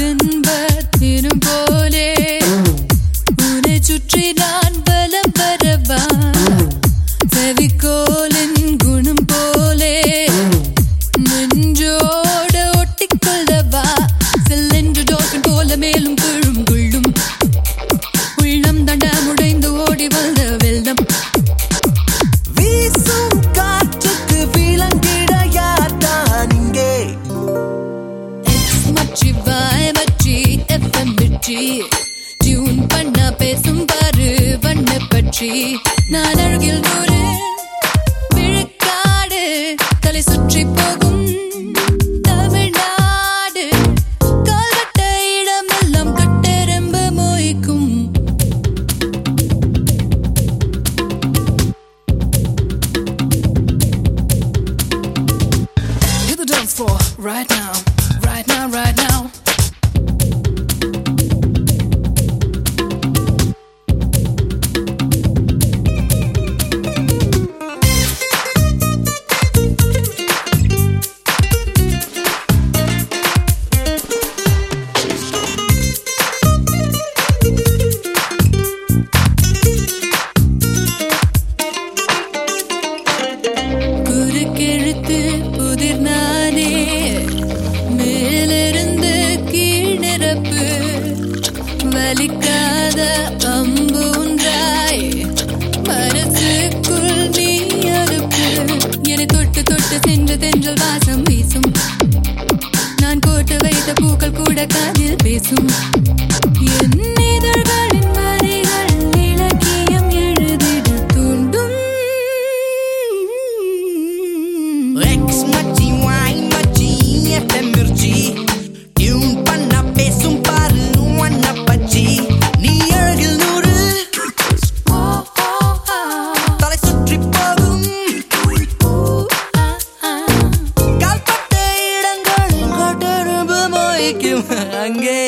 yakın tune பண்ண பேசும் பாரு வண்ண பற்றி. நான் அழகில் நூறு விழுக்காடு தலை சுற்றி போகும் தமிழ்நாடு. கால்வட்ட இடமெல்லாம் கட்டெரும்பு மொய்க்கும் Hit the dance floor right now, புதிர் நானே மேலிருந்து கீழ் நிரப்பு வலிக்காத அம்பு ஒன்றாய் மனசுக்குள் நீ அறுப்பு என்னை தொட்டு தொட்டு சென்று தென்றல் வாசம் வீசும். நான் போட்டு வைத்த பூக்கள் கூட காதில் பேசும். கால்பட்ட இடங்கள் கொட்டெரும்பு மொய்க்கும் அங்கே